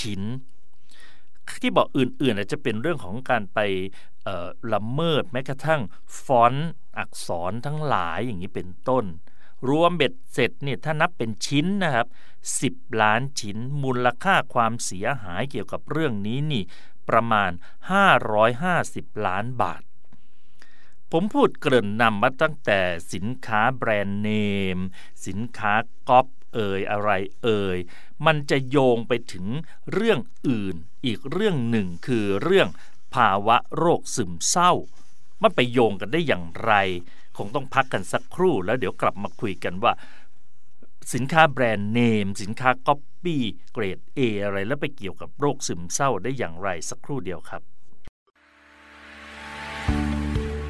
ชิ้น ที่บอกอื่นๆอาจจะเป็นเรื่องของการไปละเมิดแม้กระทั่งฟอนต์อักษรทั้งหลายอย่างนี้เป็นต้น รวมเบ็ดเสร็จเนี่ยถ้านับเป็นชิ้นนะครับ 10 ล้านชิ้นมูลค่าความเสียหายเกี่ยวกับเรื่องนี้นี่ประมาณ 550 ล้านบาท ผมพูดเกริ่นนำมาตั้งแต่สินค้าแบรนด์เนม สินค้าก๊อป เอ่ยอะไรเอ่ยมันจะโยงไปถึงเรื่องอื่น อีกเรื่องหนึ่งคือเรื่องภาวะโรคซึมเศร้า มันไปโยงกันได้อย่างไร คงต้องพักกันสักครู่แล้วเดี๋ยวกลับมาคุยกันว่า สินค้าแบรนด์เนม สินค้าก๊อปปี้เกรด A อะไรแล้วไปเกี่ยวกับโรคซึมเศร้าได้อย่างไรสักครู่เดียวครับ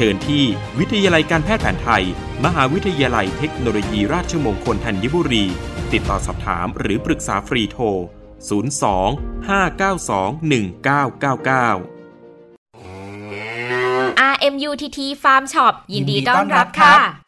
เชิญที่วิทยาลัยการแพทย์แผนไทย มหาวิทยาลัยเทคโนโลยีราชมงคลธัญบุรี ติดต่อสอบถามหรือปรึกษาฟรีโทร 02 592 1999 RMUTT Farm Shop ยินดีต้อนรับค่ะ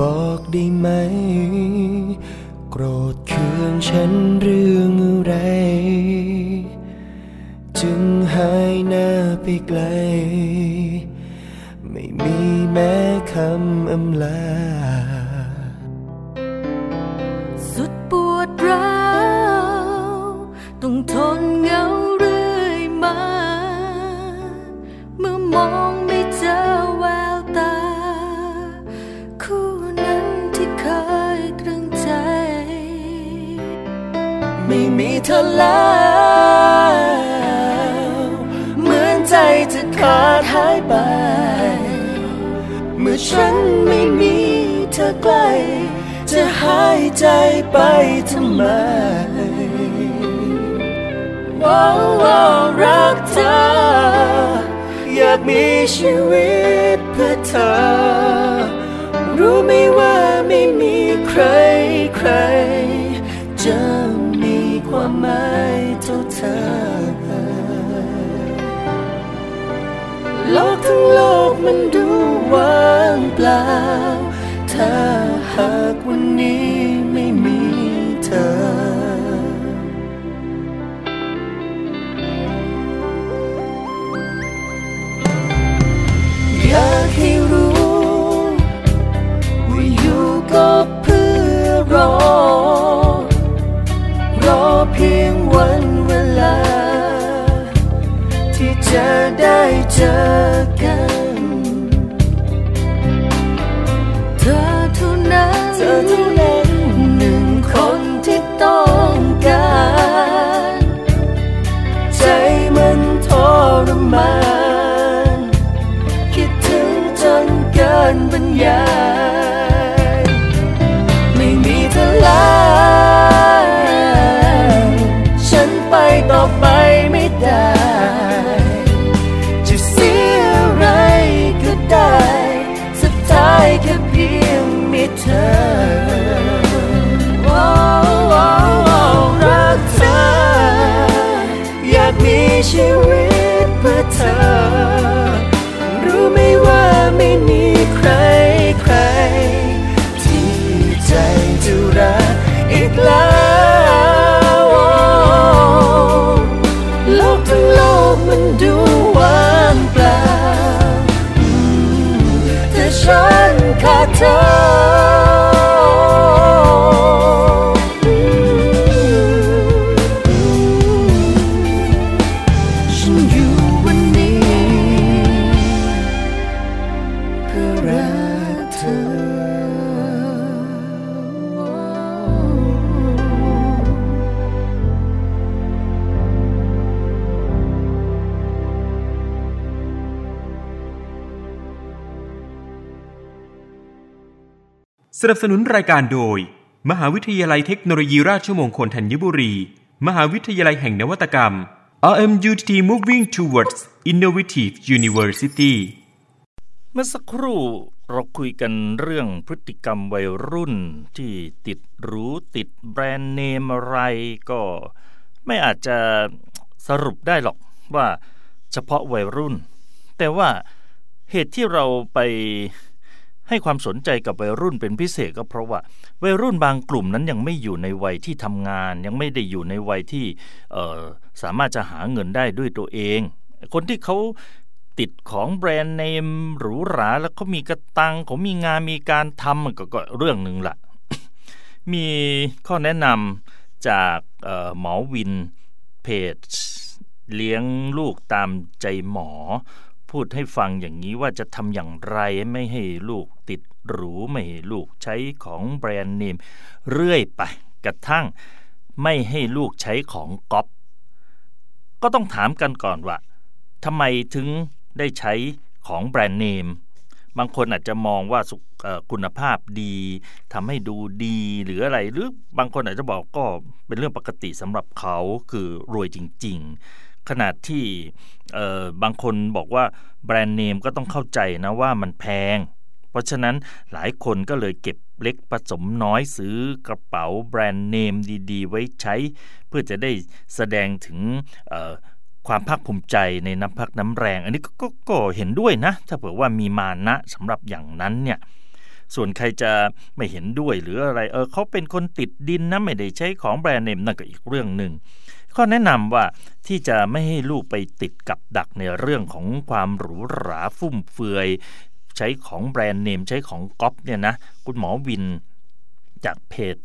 บอกได้ไหม โกรธเคืองฉันเรื่องอะไร จึงหายหน้าไปไกล ไม่มีแม้คำอำลา แล้ว เหมือนใจจะขาดหายไป เมื่อฉันไม่มีเธอใกล้จะหายใจไปทำไมว้าวว้าวรักเธอ อยากมีชีวิตเพื่อเธอ รู้ไหมว่าไม่มีใครใครจะ ความหมายเท่าเธอโลกทั้งโลกมันดูว่างเปล่า ถ้าหากวันนี้ไม่มีเธออยากให้รู้ ว่าอยู่ก็เพื่อรอ จะได้เจอกัน เธอโอ้รักเธออยากมีชีวิตเพื่อเธอ รู้ไหมว่าไม่มีใครใคร ที่ใจจะรักอีกแล้วโลกทั้งโลกมันดูว่างเปล่าแต่ฉันขาดเธอ สนับสนุนรายการโดย มหาวิทยาลัยเทคโนโลยีราชมงคลธัญบุรี มหาวิทยาลัยแห่งนวัตกรรม RMUTT Moving Towards Innovative University เมื่อสักครู่เราคุยกันเรื่องพฤติกรรมวัยรุ่นที่ติดหรูติดแบรนด์เนมอะไรก็ไม่อาจจะสรุปได้หรอกว่าเฉพาะวัยรุ่น แต่ว่าเหตุที่เราไป ให้ความสนใจกับวัยรุ่นเป็นพิเศษก็เพราะว่าวัยรุ่นบางกลุ่มนั้นยังไม่อยู่ในวัยที่ทำงาน ยังไม่ได้อยู่ในวัยที่สามารถจะหาเงินได้ด้วยตัวเอง คนที่เขาติดของแบรนด์เนมหรูหราแล้วเขามีกระตังเขามีงานมีการทำกก็เรื่องหนึ่งละมีข้อแนะนำจากหมอวินเพจเลี้ยงลูกตามใจหมอ พูดให้ฟังอย่างนี้ว่าจะทำอย่างไรไม่ให้ลูกติดหรูไม่ให้ลูกใช้ของแบรนด์เนมเรื่อยไปกระทั่งไม่ให้ลูกใช้ของก๊อปก็ต้องถามกันก่อนว่าทำไมถึงได้ใช้ของแบรนด์เนมบางคนอาจจะมองว่าคุณภาพดีทำให้ดูดีหรืออะไรหรือบางคนอาจจะบอกก็เป็นเรื่องปกติสำหรับเขาคือรวยจริงๆ ขนาดที่บางคนบอกว่าแบรนด์เนมก็ต้องเข้าใจนะว่ามันแพง เพราะฉะนั้นหลายคนก็เลยเก็บเล็กผสมน้อยซื้อกระเป๋าแบรนด์เนมดีๆ ไว้ใช้ เพื่อจะได้แสดงถึงความภาคภูมิใจในน้ำพักน้ำแรง อันนี้ก็ก็เห็นด้วยนะ ถ้าเผื่อว่ามีมานะสำหรับอย่างนั้นเนี่ยส่วนใครจะไม่เห็นด้วยหรืออะไรเออเขาเป็นคนติดดินนะไม่ได้ใช้ของแบรนด์เนมนั่นก็อีกเรื่องหนึ่ง ข้อแนะนำว่าที่จะไม่ให้ลูกไปติดกับดักในเรื่องของความหรูหราฟุ่มเฟือย ใช้ของแบรนด์เนมใช้ของก๊อปเนี่ยนะคุณหมอวินจากเพจ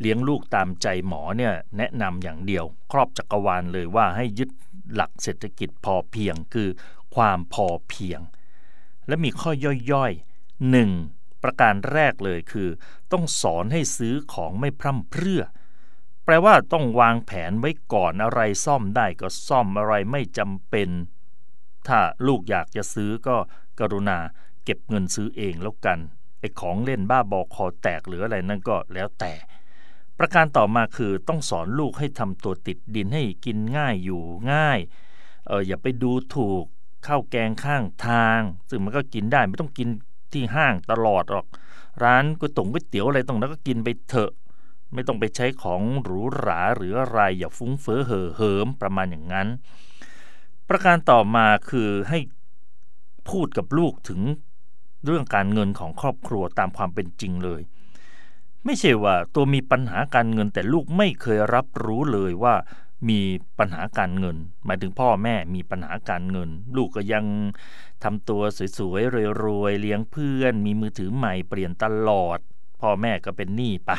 เลี้ยงลูกตามใจหมอเนี่ยแนะนำอย่างเดียว ครอบจักรวาลเลยว่าให้ยึดหลักเศรษฐกิจพอเพียงคือความพอเพียง และมีข้อย่อยๆหนึ่งประการแรกเลยคือ ต้องสอนให้ซื้อของไม่พร่ำเพรื่อ แปลว่าต้องวางแผนไว้ก่อนอะไรซ่อมได้ก็ซ่อมอะไรไม่จำเป็น ถ้าลูกอยากจะซื้อก็กรุณาเก็บเงินซื้อเองแล้วกันไอ้ของเล่นบ้าบอคอแตกหรืออะไรนั่นก็แล้วแต่ ประการต่อมาคือต้องสอนลูกให้ทำตัวติดดินให้กินง่ายอยู่ง่ายเอออย่าไปดูถูกข้าวแกงข้างทาง ซึ่งมันก็กินได้ไม่ต้องกินที่ห้างตลอดหรอก ร้านก๋วยตงก๋วยเตี๋ยวอะไรตรงนั้นก็กินไปเถอะ ไม่ต้องไปใช้ของหรูหราหรืออะไรอย่าฟุ้งเฟ้อเห่อเหิมประมาณอย่างนั้น ประการต่อมาคือให้พูดกับลูกถึงเรื่องการเงินของครอบครัวตามความเป็นจริงเลย ไม่ใช่ว่าตัวมีปัญหาการเงินแต่ลูกไม่เคยรับรู้เลยว่ามีปัญหาการเงิน หมายถึงพ่อแม่มีปัญหาการเงิน ลูกก็ยังทำตัวสวยๆรวยๆเลี้ยงเพื่อน มีมือถือใหม่เปลี่ยนตลอด พ่อแม่ก็เป็นหนี้ไป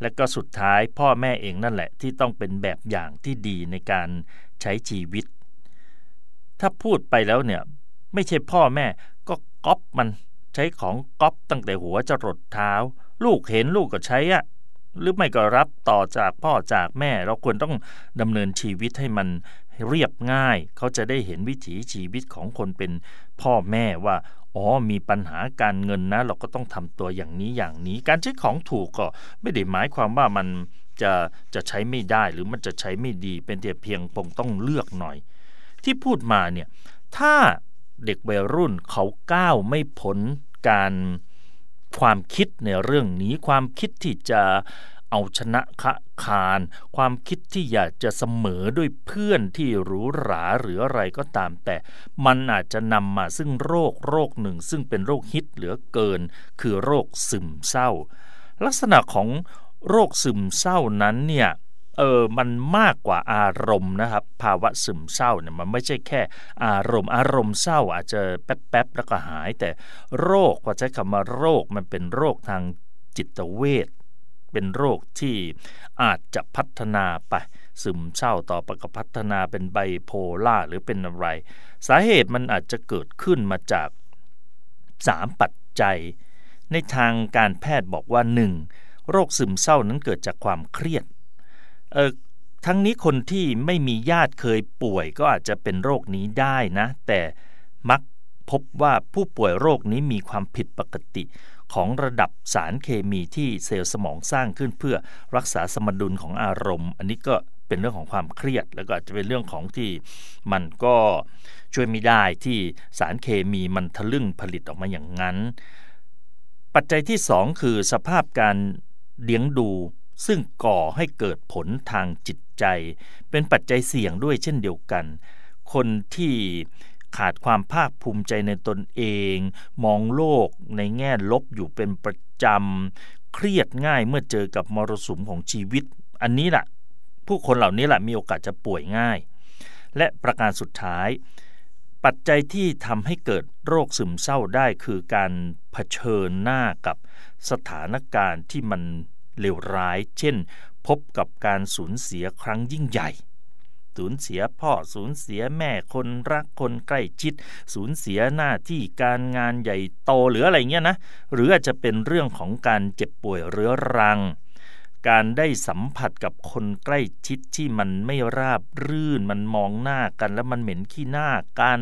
และก็สุดท้ายพ่อแม่เองนั่นแหละที่ต้องเป็นแบบอย่างที่ดีในการใช้ชีวิต ถ้าพูดไปแล้วเนี่ยไม่ใช่พ่อแม่ก็ก๊อปมันใช้ของก๊อปตั้งแต่หัวจรดเท้า ลูกเห็นลูกก็ใช้อะหรือไม่ก็รับต่อจากพ่อจากแม่ เราควรต้องดำเนินชีวิตให้มันเรียบง่าย เขาจะได้เห็นวิถีชีวิตของคนเป็นพ่อแม่ว่า อ๋อมีปัญหาการเงินนะ เราก็ต้องทำตัวอย่างนี้อย่างนี้ การใช้ของถูกก็ไม่ได้หมายความว่ามันจะจะใช้ไม่ได้หรือมันจะใช้ไม่ดีเป็นแต่เพียงปงต้องเลือกหน่อย ที่พูดมาเนี่ยถ้าเด็กวัยรุ่นเขาก้าวไม่พ้นการความคิดในเรื่องนี้ความคิดที่จะ เอาชนะคะคาร ความคิดที่อยากจะเสมอด้วยเพื่อนที่หรูหราหรืออะไรก็ตาม แต่มันอาจจะนำมาซึ่งโรคโรคหนึ่ง ซึ่งเป็นโรคฮิตเหลือเกิน คือโรคซึมเศร้า ลักษณะของโรคซึมเศร้านั้นเนี่ยเออมันมากกว่าอารมณ์นะครับ ภาวะซึมเศร้าเนี่ยมันไม่ใช่แค่ อารมณ์ อารมณ์เศร้าอาจจะแป๊บๆแล้วก็หาย แต่โรคพอใช้คำว่าโรคมันเป็นโรคทางจิตเวช เป็นโรคที่อาจจะพัฒนาไป ซึมเศร้าต่อไปก็พัฒนาเป็นไบโพล่าหรือเป็นอะไร สาเหตุมันอาจจะเกิดขึ้นมาจาก 3 ปัจจัย ในทางการแพทย์บอกว่า 1. โรคซึมเศร้านั้นเกิดจากความเครียดเออทั้งนี้คนที่ไม่มีญาติเคยป่วยก็อาจจะเป็นโรคนี้ได้นะ แต่มักพบว่าผู้ป่วยโรคนี้มีความผิดปกติ ของระดับสารเคมีที่เซลล์สมองสร้างขึ้นเพื่อรักษาสมดุลของอารมณ์ อันนี้ก็เป็นเรื่องของความเครียด แล้วก็อาจจะเป็นเรื่องของที่มันก็ช่วยไม่ได้ที่สารเคมีมันทะลึ่งผลิตออกมาอย่างนั้น ปัจจัยที่สองคือสภาพการเลี้ยงดู ซึ่งก่อให้เกิดผลทางจิตใจ เป็นปัจจัยเสี่ยงด้วยเช่นเดียวกัน คนที่ ขาดความภาคภูมิใจในตนเอง มองโลกในแง่ลบอยู่เป็นประจำ เครียดง่ายเมื่อเจอกับมรสุมของชีวิต อันนี้แหละผู้คนเหล่านี้แหละมีโอกาสจะป่วยง่าย และประการสุดท้าย ปัจจัยที่ทำให้เกิดโรคซึมเศร้าได้คือการเผชิญหน้ากับสถานการณ์ที่มันเลวร้าย เช่น พบกับการสูญเสียครั้งยิ่งใหญ่ สูญเสียพ่อสูญเสียแม่คนรักคนใกล้ชิด สูญเสียหน้าที่การงานใหญ่โตหรืออะไรเงี้ยนะหรืออาจจะเป็นเรื่องของการเจ็บป่วยเรื้อรัง การได้สัมผัสกับคนใกล้ชิดที่มันไม่ราบรื่นมันมองหน้ากัน แล้วมันเหม็นขี้หน้ากัน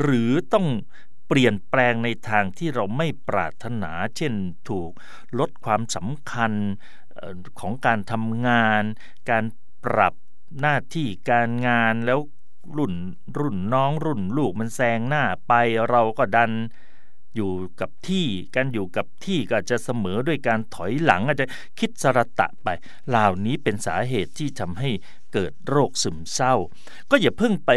หรือต้องเปลี่ยนแปลงในทางที่เราไม่ปรารถนา เช่นถูกลดความสำคัญของการทำงาน การปรับ หน้าที่การงานแล้วรุ่นรุ่นน้องรุ่นลูกมันแซงหน้าไปเราก็ดันอยู่กับที่การอยู่กับที่ก็จะเสมอด้วยการถอยหลังอาจจะคิดสรตะไปเหล่านี้เป็นสาเหตุที่ทำให้เกิดโรคซึมเศร้า ก็อย่าเพิ่งไป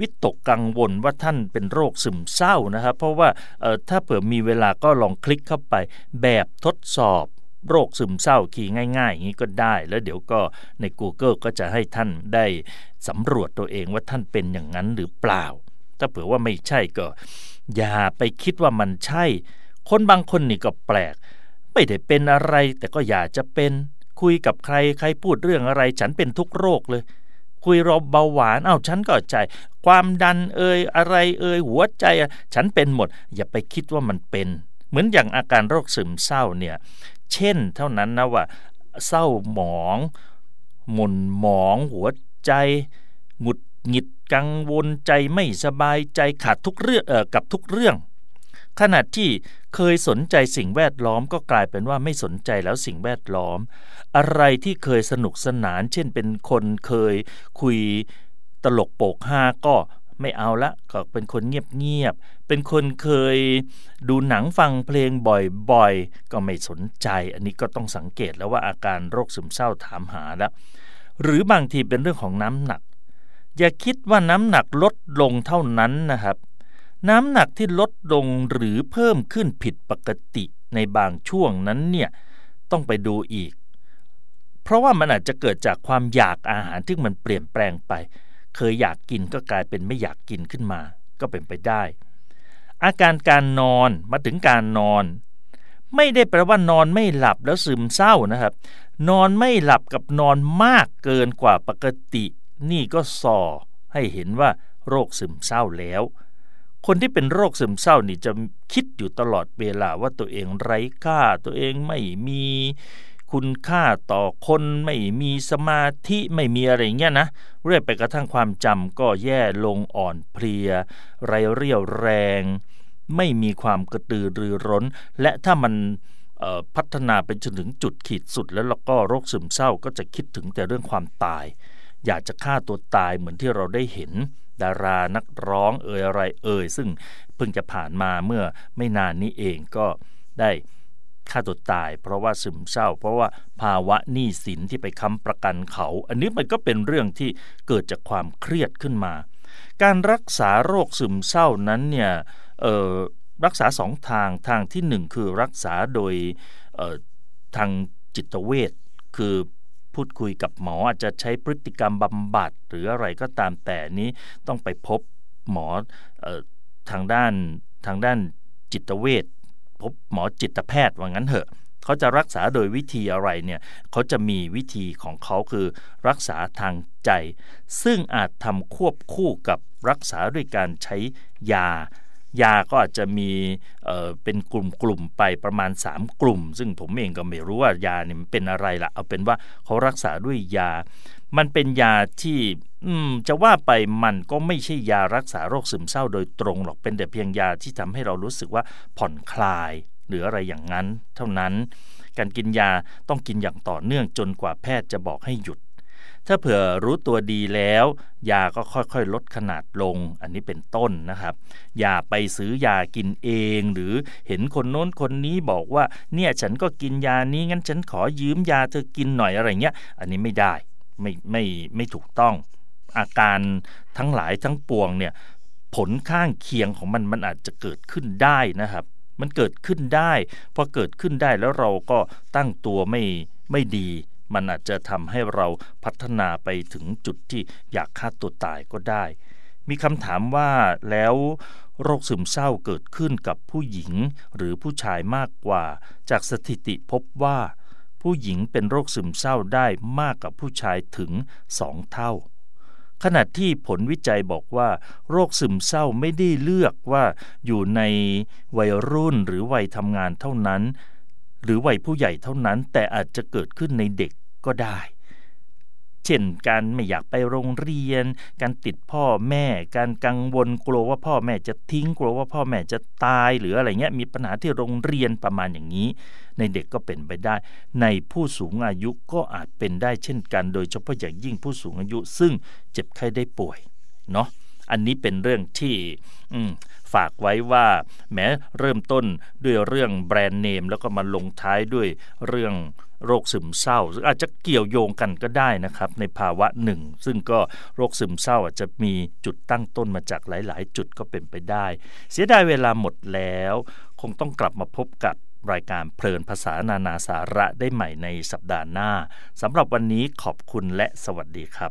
วิตกกังวลว่าท่านเป็นโรคซึมเศร้านะครับ เพราะว่าถ้าเผื่อมีเวลาก็ลองคลิกเข้าไปแบบทดสอบ โรคซึมเศร้าคีย์ง่ายๆอย่างนี้ก็ได้ แล้วเดี๋ยวก็ใน Google ก็จะให้ท่านได้สำรวจตัวเองว่าท่านเป็นอย่างนั้นหรือเปล่า ถ้าเผื่อว่าไม่ใช่ก็ อย่าไปคิดว่ามันใช่ คนบางคนนี่ก็แปลก ไม่ได้เป็นอะไร แต่ก็อยากจะเป็นคุยกับใครใครพูดเรื่องอะไร ฉันเป็นทุกโรคเลย คุยรบเบาหวานเอ้าฉันก็ใจ ความดันเอ่ยอะไรเอ่ยหัวใจ ฉันเป็นหมด อย่าไปคิดว่ามันเป็น เหมือนอย่างอาการโรคซึมเศร้าเนี่ย เช่น เท่านั้นนะว่า เศร้าหมอง หมุนหมองหัวใจหงุดหงิดกังวลใจไม่สบายใจขาดทุกเรื่องเออกับทุกเรื่อง ขณะที่เคยสนใจสิ่งแวดล้อมก็กลายเป็นว่าไม่สนใจแล้วสิ่งแวดล้อม อะไรที่เคยสนุกสนาน เช่นเป็นคนเคยคุยตลกโปกฮาก็ ไม่เอาละก็เป็นคนเงียบๆเป็นคนเคยดูหนังฟังเพลงบ่อยๆ ก็ไม่สนใจ อันนี้ก็ต้องสังเกตแล้วว่าอาการโรคซึมเศร้าถามหาแล้วหรือบางทีเป็นเรื่องของน้ำหนัก อย่าคิดว่าน้ำหนักลดลงเท่านั้นนะครับ น้ำหนักที่ลดลงหรือเพิ่มขึ้นผิดปกติในบางช่วงนั้นเนี่ยต้องไปดูอีก เพราะว่ามันอาจจะเกิดจากความอยากอาหารที่มันเปลี่ยนแปลงไป เคยอยากกินก็กลายเป็นไม่อยากกินขึ้นมา ก็เป็นไปได้ อาการการนอนมาถึงการนอน ไม่ได้แปลว่านอนไม่หลับแล้วซึมเศร้านะครับ นอนไม่หลับกับนอนมากเกินกว่าปกติ นี่ก็ส่อให้เห็นว่าโรคซึมเศร้าแล้ว คนที่เป็นโรคซึมเศร้านี่จะคิดอยู่ตลอดเวลาว่าตัวเองไร้ค่า ตัวเองไม่มี คุณค่าต่อคนไม่มีสมาธิไม่มีอะไรเงี้ยนะ เรื่อยไปกระทั่งความจำก็แย่ลงอ่อนเพลีย ไรเรี่ยวแรง ไม่มีความกระตือรือร้น และถ้ามันพัฒนาไปจนถึงจุดขีดสุด แล้วแล้วก็โรคซึมเศร้าก็จะคิดถึงแต่เรื่องความตาย อยากจะฆ่าตัวตายเหมือนที่เราได้เห็นดารานักร้องเอ่ยอะไรเอ่ยซึ่งเพิ่งจะผ่านมาเมื่อไม่นานนี้เองก็ได้ ฆ่าตัวตาย เพราะว่าซึมเศร้า เพราะว่าภาวะหนี้สินที่ไปค้ำประกันเขา อันนี้มันก็เป็นเรื่องที่เกิดจากความเครียดขึ้นมา การรักษาโรคซึมเศร้านั้นเนี่ยรักษาสองทางทางที่หนึ่งคือรักษาโดยทางจิตเวชคือพูดคุยกับหมออาจจะใช้พฤติกรรมบำบัดหรืออะไรก็ตามแต่นี้ต้องไปพบหมออทางด้านทางด้านจิตเวช พบหมอจิตแพทย์ว่างั้นเถอะเขาจะรักษาโดยวิธีอะไรเนี่ยเขาจะมีวิธีของเขาคือรักษาทางใจ ซึ่งอาจทำควบคู่กับรักษาด้วยการใช้ยา ยาก็อาจจะมีเเป็นกลุ่มๆไปประมาณ 3 กลุ่ม ซึ่งผมเองก็ไม่รู้ว่ายาเนี่ยมันเป็นอะไรละเอาเป็นว่าเขารักษาด้วยยา มันเป็นยาที่จะว่าไปมันก็ไม่ใช่ยารักษาโรคซึมเศร้าโดยตรงหรอกเป็นแต่เพียงยาที่ทำให้เรารู้สึกว่าผ่อนคลายหรืออะไรอย่างนั้น เท่านั้น การกินยาต้องกินอย่างต่อเนื่องจนกว่าแพทย์จะบอกให้หยุด ถ้าเผื่อรู้ตัวดีแล้ว ยาก็ค่อยๆ ลดขนาดลงอันนี้เป็นต้นนะครับ อย่าไปซื้อยากินเอง หรือเห็นคนโน้นคนนี้บอกว่าเนี่ยฉันก็กินยานี้งั้นฉันขอยืมยาเธอกินหน่อยอะไรเงี้ย อันนี้ไม่ได้ ไม่ไม่ไม่ถูกต้อง อาการทั้งหลายทั้งปวงเนี่ยผลข้างเคียงของมันมันอาจจะเกิดขึ้นได้นะครับ มันเกิดขึ้นได้พอเกิดขึ้นได้แล้วเราก็ตั้งตัวไม่ไม่ดี มันอาจจะทำให้เราพัฒนาไปถึงจุดที่อยากฆ่าตัวตายก็ได้ มีคำถามว่าแล้วโรคซึมเศร้าเกิดขึ้นกับผู้หญิงหรือผู้ชายมากกว่า จากสถิติพบว่า ผู้หญิงเป็นโรคซึมเศร้าได้มากกว่าผู้ชายถึงสองเท่า ขณะที่ผลวิจัยบอกว่า โรคซึมเศร้าไม่ได้เลือกว่าอยู่ในวัยรุ่นหรือวัยทำงานเท่านั้น หรือวัยผู้ใหญ่เท่านั้น แต่อาจจะเกิดขึ้นในเด็กก็ได้ ช่น การไม่อยากไปโรงเรียน การติดพ่อแม่ การกังวลกลัวว่าพ่อแม่จะทิ้งกลัวว่าพ่อแม่จะตายหรืออะไรเงี้ยมีปัญหาที่โรงเรียนประมาณอย่างนี้ ในเด็กก็เป็นไปได้ ในผู้สูงอายุก็อาจเป็นได้เช่นกัน โดยเฉพาะอย่างยิ่งผู้สูงอายุ ซึ่งเจ็บไข้ได้ป่วยเนาะ อันนี้เป็นเรื่องที่ฝากไว้ว่าแม้เริ่มต้นด้วยเรื่องแบรนด์เนม แล้วก็มาลงท้ายด้วยเรื่องโรคซึมเศร้าซึ่งอาจจะเกี่ยวโยงกันก็ได้นะครับ ในภาวะหนึ่ง ซึ่งก็โรคซึมเศร้าอาจจะมีจุดตั้งต้นมาจากหลาย ๆ จุดก็เป็นไปได้ เสียดายเวลาหมดแล้ว คงต้องกลับมาพบกับรายการเพลินภาษานานาสาระได้ใหม่ในสัปดาห์หน้าสำหรับวันนี้ขอบคุณและสวัสดีครับ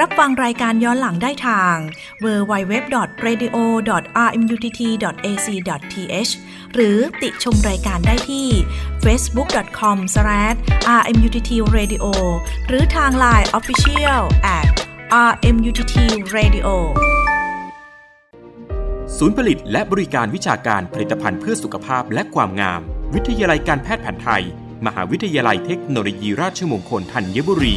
รับฟังรายการย้อนหลังได้ทาง www.radio.rmutt.ac.th หรือติชมรายการได้ที่ facebook.com/rmuttradio หรือทาง Line Official at rmuttradio ศูนย์ผลิตและบริการวิชาการผลิตภัณฑ์เพื่อสุขภาพและความงาม วิทยาลัยการแพทย์แผนไทย มหาวิทยาลัยเทคโนโลยีราชมงคลธัญบุรี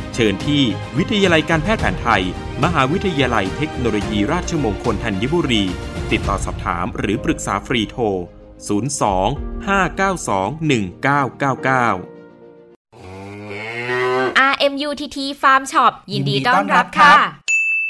เชิญที่วิทยาลัยการแพทย์แผนไทย มหาวิทยาลัยเทคโนโลยีราชมงคลธัญบุรี ติดต่อสอบถามหรือปรึกษาฟรีโทร 02 592 1999 RMUTT Farm Shop ยินดีต้อนรับค่ะ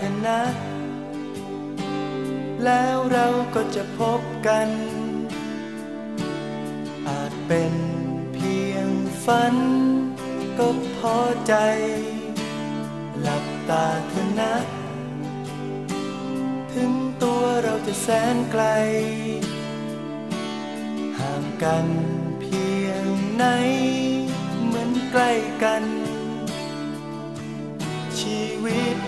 ถอนะ แล้วเราก็จะพบกัน อาจเป็นเพียงฝัน ก็พอใจหหลับตาเถอะนะ ถึงตัวเราจะแสนไกล ห่างกันเพียงไหน เหมือนใกล้กัน ชีวิต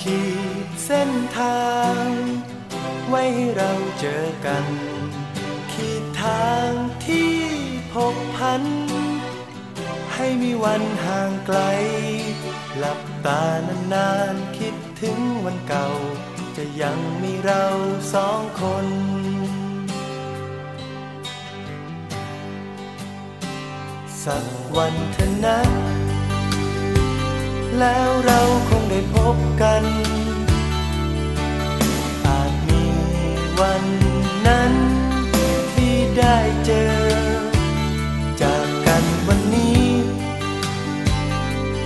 ขีดเส้นทาง ไว้ให้เราเจอกัน ขีดทางที่พบพัน ให้มีวันห่างไกล หลับตานานๆคิดถึงวันเก่า จะยังมีเราสองคนสักวันเถอะนะ แล้วเราคงได้พบกัน อาจมีวันนั้นที่ได้เจอ จากกันวันนี้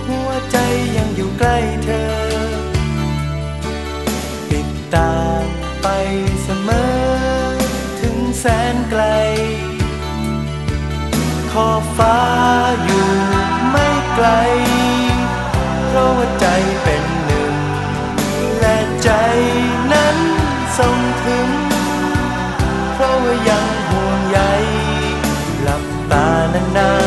หัวใจยังอยู่ใกล้เธอ ติดตามไปเสมอ ถึงแสนไกล ขอบฟ้าอยู่ไม่ไกล เพราะว่าใจเป็นหนึ่ง และใจนั้นส่งถึง เพราะว่ายังห่วงใยหลับตานาน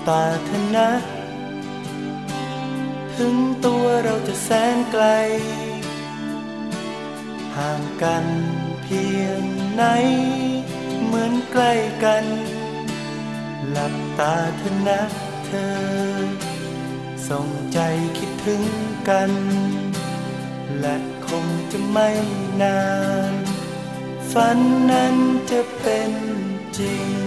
หลับตาถนะถึงตัวเราจะแสนไกล ห่างกันเพียงไหน เหมือนใกล้กัน หลับตาเถอะนะเธอ ส่งใจคิดถึงกัน และคงจะไม่นาน ฝันนั้นจะเป็นจริง